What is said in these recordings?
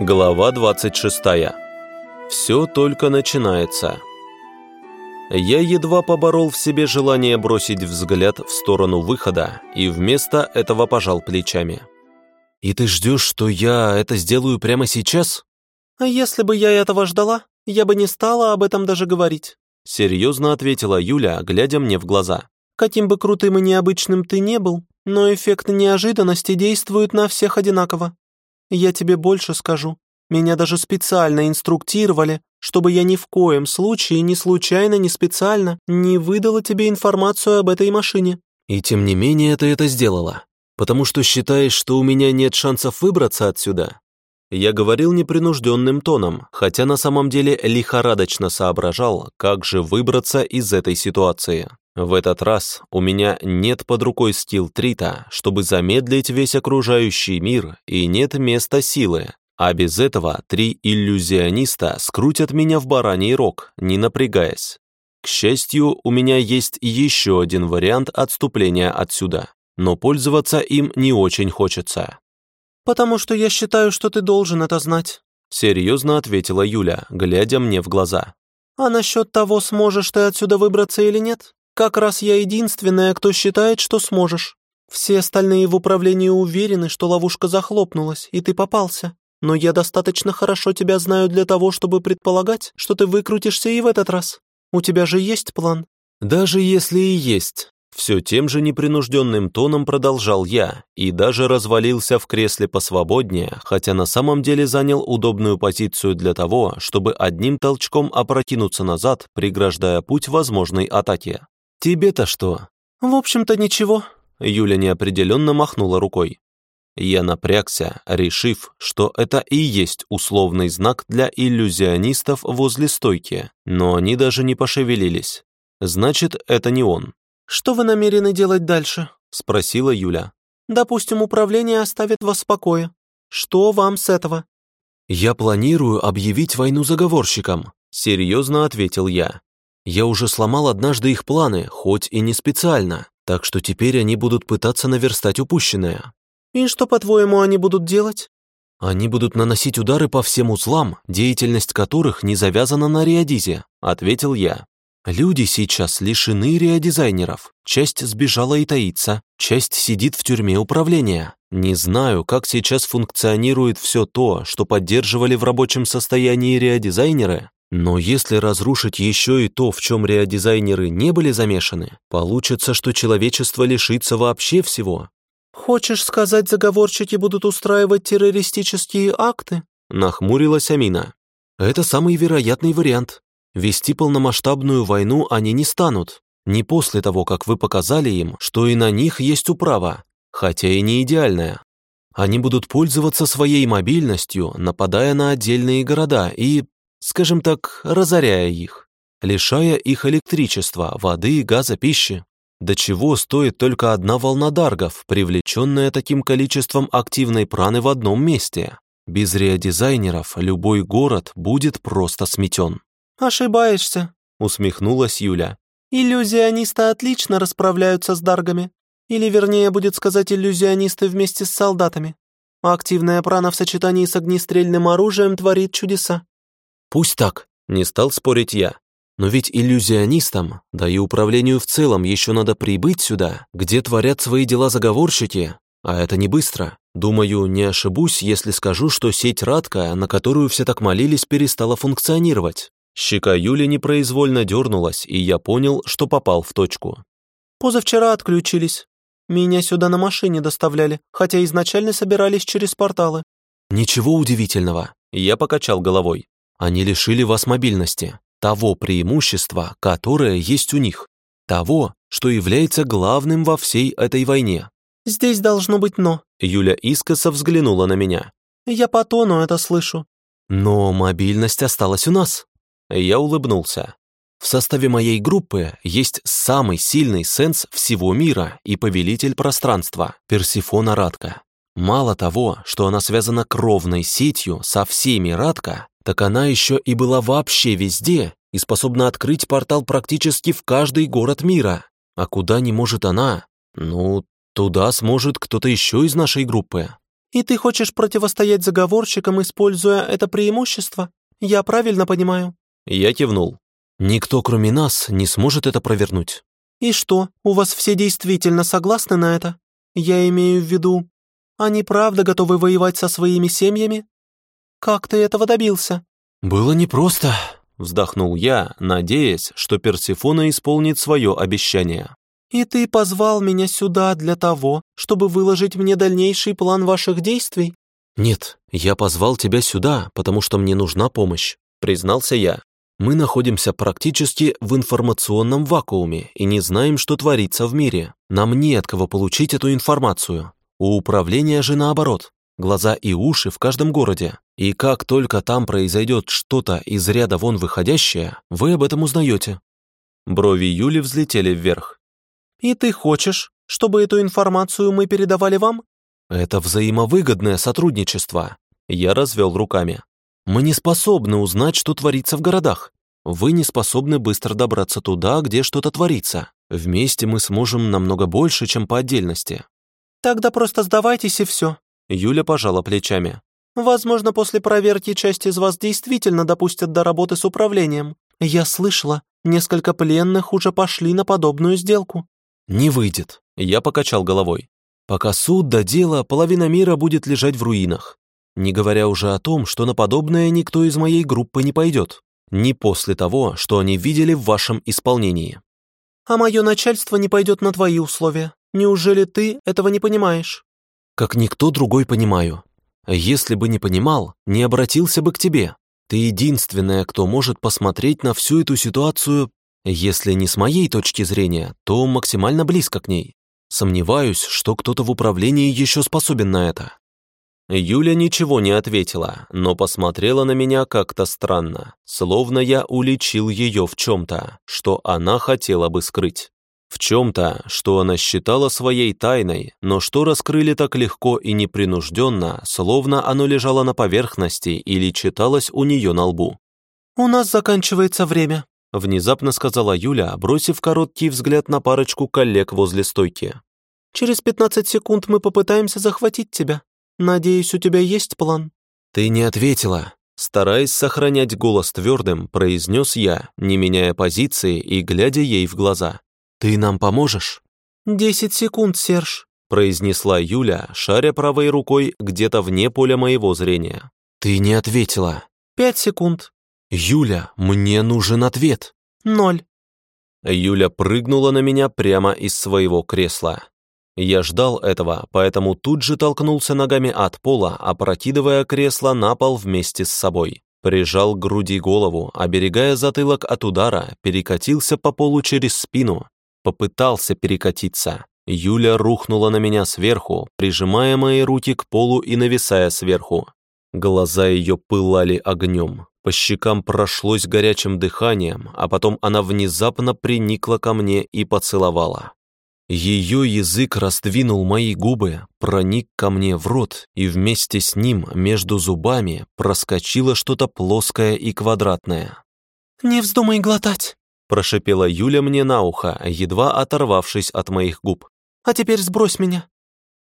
Глава 26. Все только начинается. Я едва поборол в себе желание бросить взгляд в сторону выхода и вместо этого пожал плечами. «И ты ждешь, что я это сделаю прямо сейчас?» «А если бы я этого ждала, я бы не стала об этом даже говорить», серьезно ответила Юля, глядя мне в глаза. «Каким бы крутым и необычным ты не был, но эффект неожиданности действует на всех одинаково. Я тебе больше скажу. Меня даже специально инструктировали, чтобы я ни в коем случае, ни случайно, ни специально не выдала тебе информацию об этой машине». «И тем не менее ты это сделала, потому что считаешь, что у меня нет шансов выбраться отсюда?» Я говорил непринужденным тоном, хотя на самом деле лихорадочно соображал, как же выбраться из этой ситуации. В этот раз у меня нет под рукой стил-трита, чтобы замедлить весь окружающий мир, и нет места силы. А без этого три иллюзиониста скрутят меня в бараний рог, не напрягаясь. К счастью, у меня есть еще один вариант отступления отсюда, но пользоваться им не очень хочется. «Потому что я считаю, что ты должен это знать», серьезно ответила Юля, глядя мне в глаза. «А насчет того, сможешь ты отсюда выбраться или нет, как раз я единственная, кто считает, что сможешь. Все остальные в управлении уверены, что ловушка захлопнулась, и ты попался. Но я достаточно хорошо тебя знаю для того, чтобы предполагать, что ты выкрутишься и в этот раз. У тебя же есть план?» «Даже если и есть». Все тем же непринужденным тоном продолжал я и даже развалился в кресле посвободнее, хотя на самом деле занял удобную позицию для того, чтобы одним толчком опрокинуться назад, преграждая путь возможной атаке. «Тебе-то что?» «В общем-то, ничего», — Юля неопределенно махнула рукой. Я напрягся, решив, что это и есть условный знак для иллюзионистов возле стойки, но они даже не пошевелились. Значит, это не он. «Что вы намерены делать дальше?» — спросила Юля. «Допустим, управление оставит вас в покое. Что вам с этого?» «Я планирую объявить войну заговорщикам», — серьезно ответил я. Я уже сломал однажды их планы, хоть и не специально, так что теперь они будут пытаться наверстать упущенное. И что, по-твоему, они будут делать? Они будут наносить удары по всем узлам, деятельность которых не завязана на реодизе, ответил я. Люди сейчас лишены реодизайнеров. Часть сбежала и таится, часть сидит в тюрьме управления. Не знаю, как сейчас функционирует все то, что поддерживали в рабочем состоянии реодизайнеры, но если разрушить еще и то, в чем реодизайнеры не были замешаны, получится, что человечество лишится вообще всего. «Хочешь сказать, заговорщики будут устраивать террористические акты?» Нахмурилась Амина. «Это самый вероятный вариант. Вести полномасштабную войну они не станут. Не после того, как вы показали им, что и на них есть управа, хотя и не идеальная. Они будут пользоваться своей мобильностью, нападая на отдельные города и скажем так, разоряя их, лишая их электричества, воды, газа, пищи. До чего стоит только одна волна даргов, привлеченная таким количеством активной праны в одном месте. Без реодизайнеров любой город будет просто сметен. «Ошибаешься», — усмехнулась Юля. «Иллюзионисты отлично расправляются с даргами. Или, вернее, будет сказать, иллюзионисты вместе с солдатами. Активная прана в сочетании с огнестрельным оружием творит чудеса. Пусть так, не стал спорить я. Но ведь иллюзионистам, да и управлению в целом еще надо прибыть сюда, где творят свои дела заговорщики, а это не быстро. Думаю, не ошибусь, если скажу, что сеть Радка, на которую все так молились, перестала функционировать. Щека Юли непроизвольно дернулась, и я понял, что попал в точку. «Позавчера отключились. Меня сюда на машине доставляли, хотя изначально собирались через порталы». «Ничего удивительного», — я покачал головой. Они лишили вас мобильности, того преимущества, которое есть у них, того, что является главным во всей этой войне. «Здесь должно быть «но». Юля искоса взглянула на меня. «Я по тону это слышу». «Но мобильность осталась у нас». Я улыбнулся. В составе моей группы есть самый сильный сенс всего мира и повелитель пространства, Персифона Радка. Мало того, что она связана кровной сетью со всеми Радка, так она еще и была вообще везде и способна открыть портал практически в каждый город мира. А куда не может она? Ну, туда сможет кто-то еще из нашей группы. И ты хочешь противостоять заговорщикам, используя это преимущество? Я правильно понимаю?» Я кивнул. «Никто, кроме нас, не сможет это провернуть». «И что, у вас все действительно согласны на это? Я имею в виду, они правда готовы воевать со своими семьями? Как ты этого добился?» «Было непросто», — вздохнул я, надеясь, что Персифона исполнит свое обещание. «И ты позвал меня сюда для того, чтобы выложить мне дальнейший план ваших действий?» «Нет, я позвал тебя сюда, потому что мне нужна помощь», — признался я. «Мы находимся практически в информационном вакууме и не знаем, что творится в мире. Нам не от кого получить эту информацию. У управления же наоборот, глаза и уши в каждом городе. И как только там произойдет что-то из ряда вон выходящее, вы об этом узнаете». Брови Юли взлетели вверх. «И ты хочешь, чтобы эту информацию мы передавали вам?» «Это взаимовыгодное сотрудничество». Я развел руками. «Мы не способны узнать, что творится в городах. Вы не способны быстро добраться туда, где что-то творится. Вместе мы сможем намного больше, чем по отдельности. «Тогда просто сдавайтесь и все». Юля пожала плечами. «Возможно, после проверки часть из вас действительно допустят до работы с управлением. Я слышала, несколько пленных уже пошли на подобную сделку». «Не выйдет», — я покачал головой. «Пока суд до дела, половина мира будет лежать в руинах. Не говоря уже о том, что на подобное никто из моей группы не пойдет. Не после того, что они видели в вашем исполнении». «А мое начальство не пойдет на твои условия», Неужели ты этого не понимаешь?» «Как никто другой понимаю. Если бы не понимал, не обратился бы к тебе. Ты единственная, кто может посмотреть на всю эту ситуацию, если не с моей точки зрения, то максимально близко к ней. Сомневаюсь, что кто-то в управлении еще способен на это». Юля ничего не ответила, но посмотрела на меня как-то странно, словно я уличил ее в чем-то, что она хотела бы скрыть в чем-то, что она считала своей тайной, но что раскрыли так легко и непринужденно, словно оно лежало на поверхности или читалось у нее на лбу. «У нас заканчивается время», — внезапно сказала Юля, бросив короткий взгляд на парочку коллег возле стойки. «Через пятнадцать секунд мы попытаемся захватить тебя. Надеюсь, у тебя есть план?» «Ты не ответила», Стараясь сохранять голос твердым, произнес я, не меняя позиции и глядя ей в глаза. «Ты нам поможешь?» «Десять секунд, Серж», произнесла Юля, шаря правой рукой где-то вне поля моего зрения. «Ты не ответила». «Пять секунд». «Юля, мне нужен ответ». «Ноль». Юля прыгнула на меня прямо из своего кресла. Я ждал этого, поэтому тут же толкнулся ногами от пола, опрокидывая кресло на пол вместе с собой. Прижал к груди голову, оберегая затылок от удара, перекатился по полу через спину, Попытался перекатиться. Юля рухнула на меня сверху, прижимая мои руки к полу и нависая сверху. Глаза ее пылали огнем. По щекам прошлось горячим дыханием, а потом она внезапно приникла ко мне и поцеловала. Ее язык раздвинул мои губы, проник ко мне в рот, и вместе с ним между зубами проскочило что-то плоское и квадратное. «Не вздумай глотать!» Прошипела Юля мне на ухо, едва оторвавшись от моих губ. «А теперь сбрось меня!»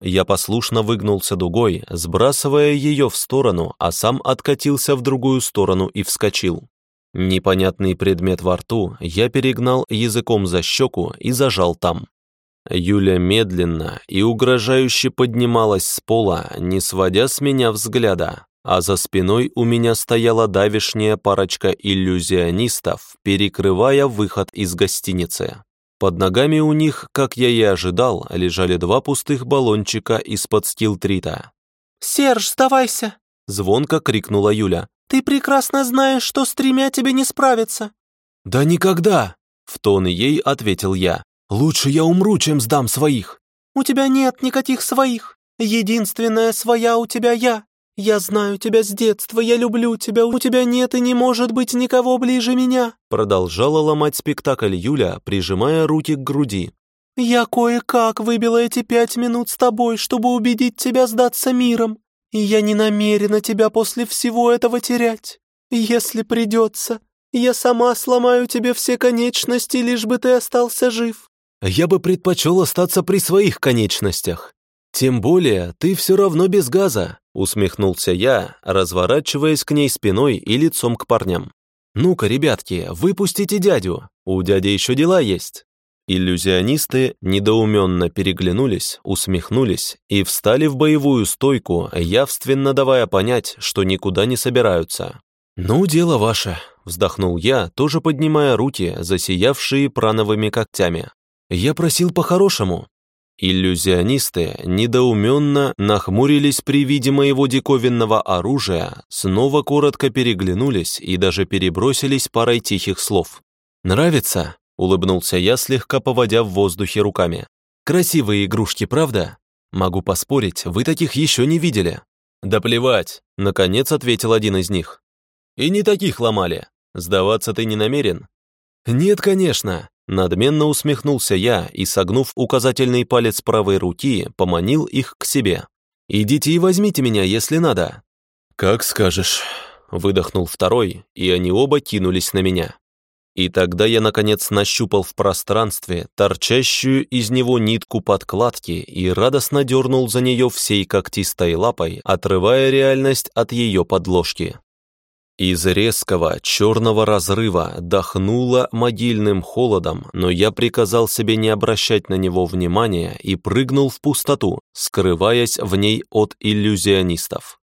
Я послушно выгнулся дугой, сбрасывая ее в сторону, а сам откатился в другую сторону и вскочил. Непонятный предмет во рту я перегнал языком за щеку и зажал там. Юля медленно и угрожающе поднималась с пола, не сводя с меня взгляда, а за спиной у меня стояла давишняя парочка иллюзионистов, перекрывая выход из гостиницы. Под ногами у них, как я и ожидал, лежали два пустых баллончика из-под стилтрита. «Серж, сдавайся!» — звонко крикнула Юля. «Ты прекрасно знаешь, что с тремя тебе не справиться!» «Да никогда!» — в тон ей ответил я. «Лучше я умру, чем сдам своих!» «У тебя нет никаких своих! Единственная своя у тебя я!» «Я знаю тебя с детства, я люблю тебя, у тебя нет и не может быть никого ближе меня!» Продолжала ломать спектакль Юля, прижимая руки к груди. «Я кое-как выбила эти пять минут с тобой, чтобы убедить тебя сдаться миром, и я не намерена тебя после всего этого терять. Если придется, я сама сломаю тебе все конечности, лишь бы ты остался жив». «Я бы предпочел остаться при своих конечностях», «Тем более, ты все равно без газа», — усмехнулся я, разворачиваясь к ней спиной и лицом к парням. «Ну-ка, ребятки, выпустите дядю, у дяди еще дела есть». Иллюзионисты недоуменно переглянулись, усмехнулись и встали в боевую стойку, явственно давая понять, что никуда не собираются. «Ну, дело ваше», — вздохнул я, тоже поднимая руки, засиявшие прановыми когтями. «Я просил по-хорошему». Иллюзионисты недоуменно нахмурились при виде моего диковинного оружия, снова коротко переглянулись и даже перебросились парой тихих слов. «Нравится?» Улыбнулся я, слегка поводя в воздухе руками. «Красивые игрушки, правда? Могу поспорить, вы таких еще не видели». «Да плевать», — наконец ответил один из них. «И не таких ломали. Сдаваться ты не намерен?» «Нет, конечно», — надменно усмехнулся я и, согнув указательный палец правой руки, поманил их к себе. «Идите и возьмите меня, если надо». «Как скажешь», — выдохнул второй, и они оба кинулись на меня. И тогда я, наконец, нащупал в пространстве торчащую из него нитку подкладки и радостно дернул за нее всей когтистой лапой, отрывая реальность от ее подложки. Из резкого черного разрыва дохнуло могильным холодом, но я приказал себе не обращать на него внимания и прыгнул в пустоту, скрываясь в ней от иллюзионистов.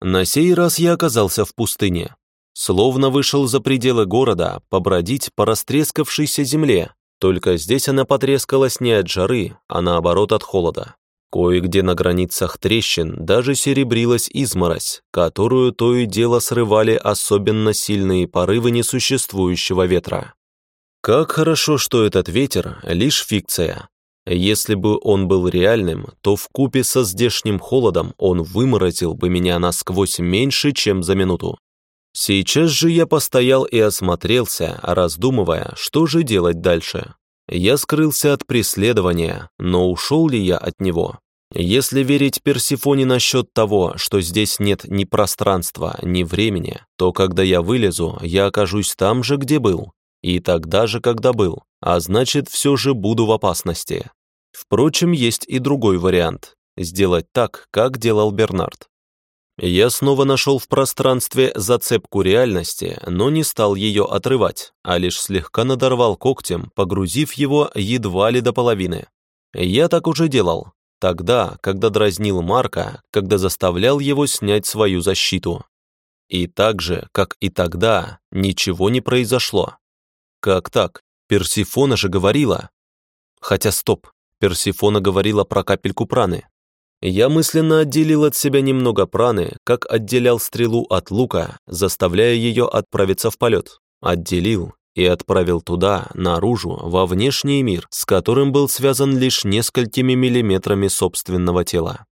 На сей раз я оказался в пустыне. Словно вышел за пределы города побродить по растрескавшейся земле, только здесь она потрескалась не от жары, а наоборот от холода. Кое-где на границах трещин даже серебрилась изморозь, которую то и дело срывали особенно сильные порывы несуществующего ветра. Как хорошо, что этот ветер — лишь фикция. Если бы он был реальным, то в купе со здешним холодом он выморозил бы меня насквозь меньше, чем за минуту. Сейчас же я постоял и осмотрелся, раздумывая, что же делать дальше. Я скрылся от преследования, но ушел ли я от него? Если верить Персифоне насчет того, что здесь нет ни пространства, ни времени, то когда я вылезу, я окажусь там же, где был. И тогда же, когда был. А значит, все же буду в опасности. Впрочем, есть и другой вариант. Сделать так, как делал Бернард. Я снова нашел в пространстве зацепку реальности, но не стал ее отрывать, а лишь слегка надорвал когтем, погрузив его едва ли до половины. Я так уже делал, тогда, когда дразнил Марка, когда заставлял его снять свою защиту. И так же, как и тогда, ничего не произошло. Как так? Персифона же говорила. Хотя стоп, Персифона говорила про капельку праны. Я мысленно отделил от себя немного праны, как отделял стрелу от лука, заставляя ее отправиться в полет. Отделил и отправил туда, наружу, во внешний мир, с которым был связан лишь несколькими миллиметрами собственного тела.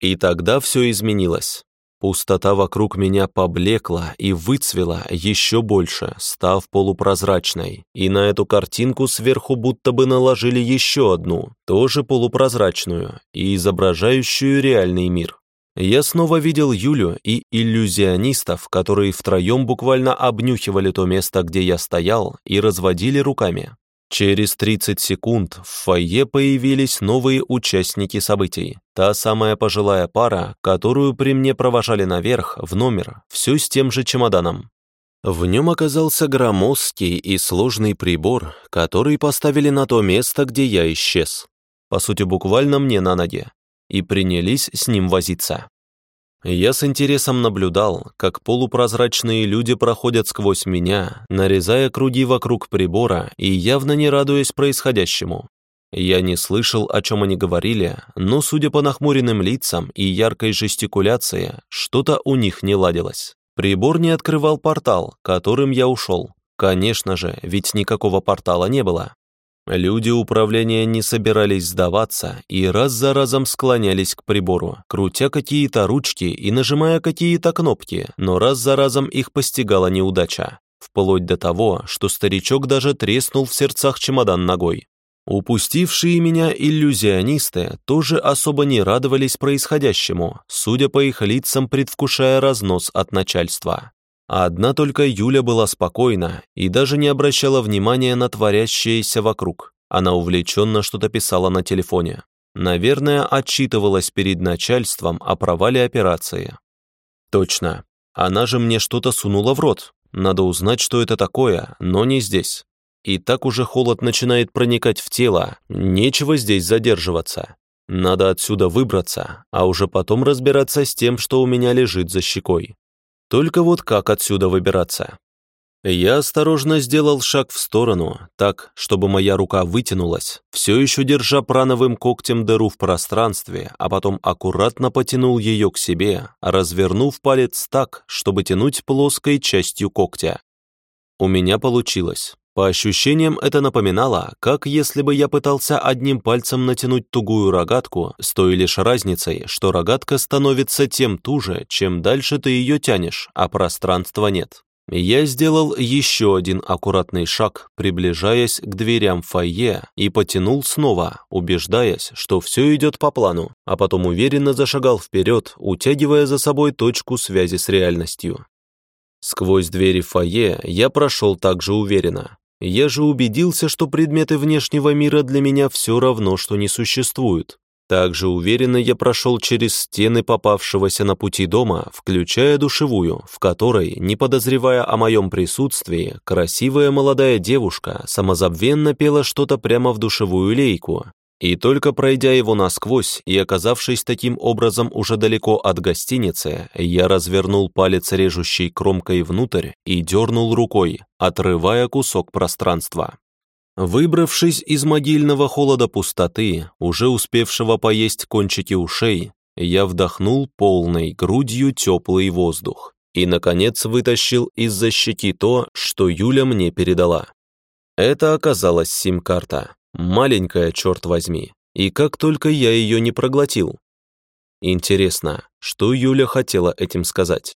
И тогда все изменилось. Пустота вокруг меня поблекла и выцвела еще больше, став полупрозрачной. И на эту картинку сверху будто бы наложили еще одну, тоже полупрозрачную и изображающую реальный мир. Я снова видел Юлю и иллюзионистов, которые втроем буквально обнюхивали то место, где я стоял, и разводили руками. Через 30 секунд в фойе появились новые участники событий. Та самая пожилая пара, которую при мне провожали наверх, в номер, все с тем же чемоданом. В нем оказался громоздкий и сложный прибор, который поставили на то место, где я исчез. По сути, буквально мне на ноги. И принялись с ним возиться. Я с интересом наблюдал, как полупрозрачные люди проходят сквозь меня, нарезая круги вокруг прибора и явно не радуясь происходящему. Я не слышал, о чем они говорили, но, судя по нахмуренным лицам и яркой жестикуляции, что-то у них не ладилось. Прибор не открывал портал, которым я ушел. Конечно же, ведь никакого портала не было. Люди управления не собирались сдаваться и раз за разом склонялись к прибору, крутя какие-то ручки и нажимая какие-то кнопки, но раз за разом их постигала неудача. Вплоть до того, что старичок даже треснул в сердцах чемодан ногой. Упустившие меня иллюзионисты тоже особо не радовались происходящему, судя по их лицам предвкушая разнос от начальства. А одна только Юля была спокойна и даже не обращала внимания на творящееся вокруг. Она увлеченно что-то писала на телефоне. Наверное, отчитывалась перед начальством о провале операции. Точно. Она же мне что-то сунула в рот. Надо узнать, что это такое, но не здесь. И так уже холод начинает проникать в тело. Нечего здесь задерживаться. Надо отсюда выбраться, а уже потом разбираться с тем, что у меня лежит за щекой. Только вот как отсюда выбираться? Я осторожно сделал шаг в сторону, так, чтобы моя рука вытянулась, все еще держа прановым когтем дыру в пространстве, а потом аккуратно потянул ее к себе, развернув палец так, чтобы тянуть плоской частью когтя. У меня получилось. По ощущениям это напоминало, как если бы я пытался одним пальцем натянуть тугую рогатку, с той лишь разницей, что рогатка становится тем туже, чем дальше ты ее тянешь, а пространства нет. Я сделал еще один аккуратный шаг, приближаясь к дверям фойе, и потянул снова, убеждаясь, что все идет по плану, а потом уверенно зашагал вперед, утягивая за собой точку связи с реальностью. Сквозь двери фойе я прошел также уверенно. Я же убедился, что предметы внешнего мира для меня все равно, что не существуют. Также уверенно я прошел через стены попавшегося на пути дома, включая душевую, в которой, не подозревая о моем присутствии, красивая молодая девушка самозабвенно пела что-то прямо в душевую лейку. И только пройдя его насквозь и оказавшись таким образом уже далеко от гостиницы, я развернул палец режущей кромкой внутрь и дернул рукой, отрывая кусок пространства. Выбравшись из могильного холода пустоты, уже успевшего поесть кончики ушей, я вдохнул полной грудью теплый воздух и, наконец, вытащил из-за щеки то, что Юля мне передала. Это оказалась сим-карта, маленькая, черт возьми, и как только я ее не проглотил. Интересно, что Юля хотела этим сказать?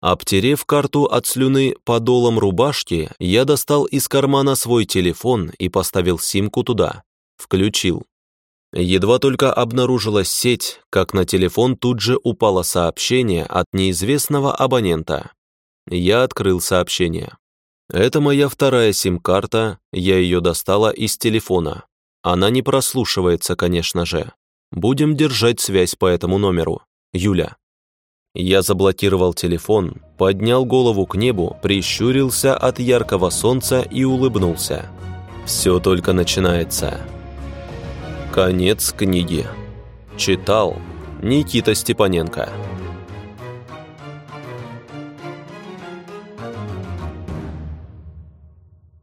Обтерев карту от слюны подолом рубашки, я достал из кармана свой телефон и поставил симку туда. Включил. Едва только обнаружилась сеть, как на телефон тут же упало сообщение от неизвестного абонента. Я открыл сообщение. Это моя вторая сим-карта, я ее достала из телефона. Она не прослушивается, конечно же. Будем держать связь по этому номеру. Юля. Я заблокировал телефон, поднял голову к небу, прищурился от яркого солнца и улыбнулся. Все только начинается. Конец книги. Читал Никита Степаненко.